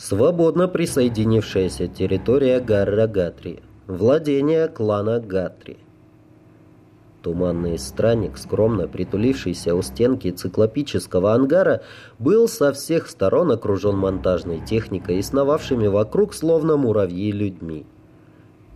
Свободно присоединившаяся территория Гарра-Гатри. Владение клана Гатри. Туманный странник, скромно притулившийся у стенки циклопического ангара, был со всех сторон окружен монтажной техникой и сновавшими вокруг, словно муравьи, людьми.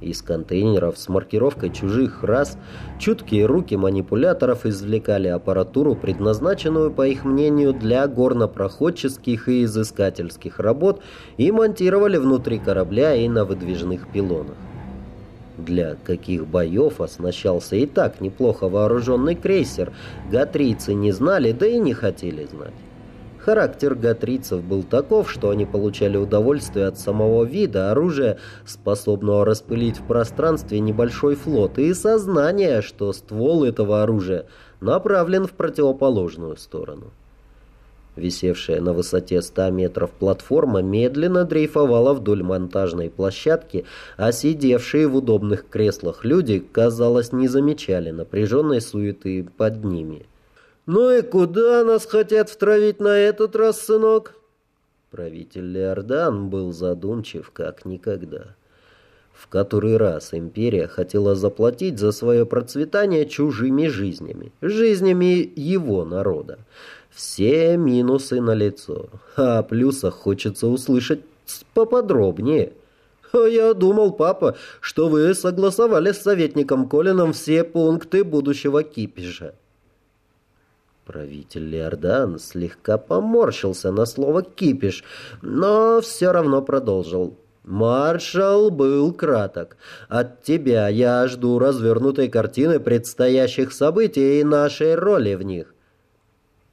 Из контейнеров с маркировкой чужих рас чуткие руки манипуляторов извлекали аппаратуру, предназначенную, по их мнению, для горнопроходческих и изыскательских работ, и монтировали внутри корабля и на выдвижных пилонах. Для каких боев оснащался и так неплохо вооруженный крейсер, гатрийцы не знали, да и не хотели знать. Характер гатрийцев был таков, что они получали удовольствие от самого вида оружия, способного распылить в пространстве небольшой флот, и сознание, что ствол этого оружия направлен в противоположную сторону. Висевшая на высоте 100 метров платформа медленно дрейфовала вдоль монтажной площадки, а сидевшие в удобных креслах люди, казалось, не замечали напряженной суеты под ними. «Ну и куда нас хотят втравить на этот раз, сынок?» Правитель Леордан был задумчив как никогда. В который раз империя хотела заплатить за свое процветание чужими жизнями, жизнями его народа. Все минусы налицо, а о плюсах хочется услышать поподробнее. А я думал, папа, что вы согласовали с советником Колином все пункты будущего кипиша. Правитель Леордан слегка поморщился на слово «кипиш», но все равно продолжил. «Маршал был краток. От тебя я жду развернутой картины предстоящих событий и нашей роли в них.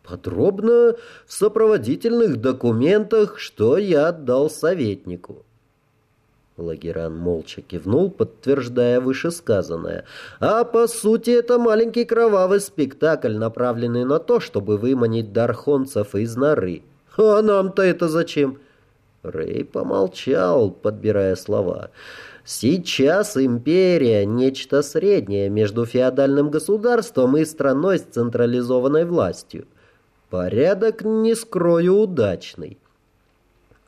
Подробно в сопроводительных документах, что я отдал советнику». Лагеран молча кивнул, подтверждая вышесказанное. «А по сути это маленький кровавый спектакль, направленный на то, чтобы выманить дархонцев из норы. А нам-то это зачем?» Рэй помолчал, подбирая слова. «Сейчас империя — нечто среднее между феодальным государством и страной с централизованной властью. Порядок, не скрою, удачный».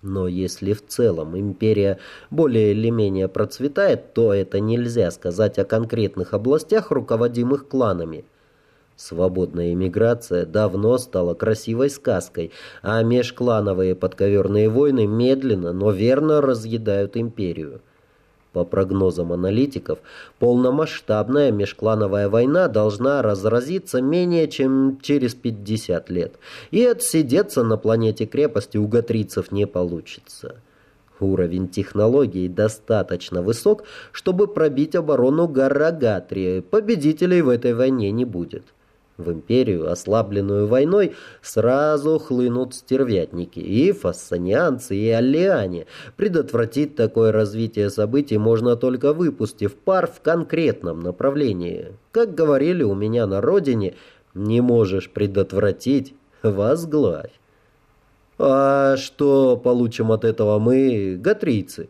Но если в целом империя более или менее процветает, то это нельзя сказать о конкретных областях, руководимых кланами. Свободная иммиграция давно стала красивой сказкой, а межклановые подковерные войны медленно, но верно разъедают империю. По прогнозам аналитиков, полномасштабная межклановая война должна разразиться менее чем через 50 лет, и отсидеться на планете крепости у гатрицев не получится. Уровень технологий достаточно высок, чтобы пробить оборону Гаррагатрии. Победителей в этой войне не будет. В империю, ослабленную войной, сразу хлынут стервятники, и фассанианцы, и аллиане. Предотвратить такое развитие событий можно только выпустив пар в конкретном направлении. Как говорили у меня на родине, не можешь предотвратить, возглавь. А что получим от этого мы, гатрийцы?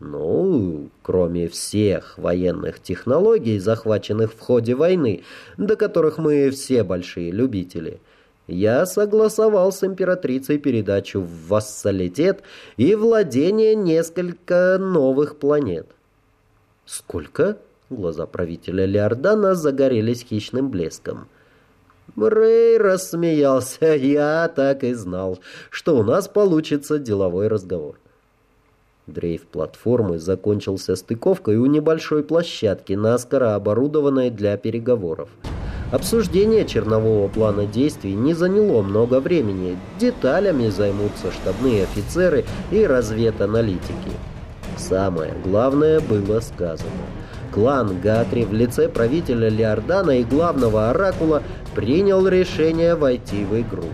Ну, кроме всех военных технологий, захваченных в ходе войны, до которых мы все большие любители, я согласовал с императрицей передачу в вассалитет и владение несколько новых планет. Сколько? Глаза правителя Леордана загорелись хищным блеском. Рэй рассмеялся. Я так и знал, что у нас получится деловой разговор. Дрейф платформы закончился стыковкой у небольшой площадки, наскоро оборудованной для переговоров. Обсуждение чернового плана действий не заняло много времени. Деталями займутся штабные офицеры и разведаналитики. Самое главное было сказано. Клан Гатри в лице правителя Леордана и главного оракула принял решение войти в игру.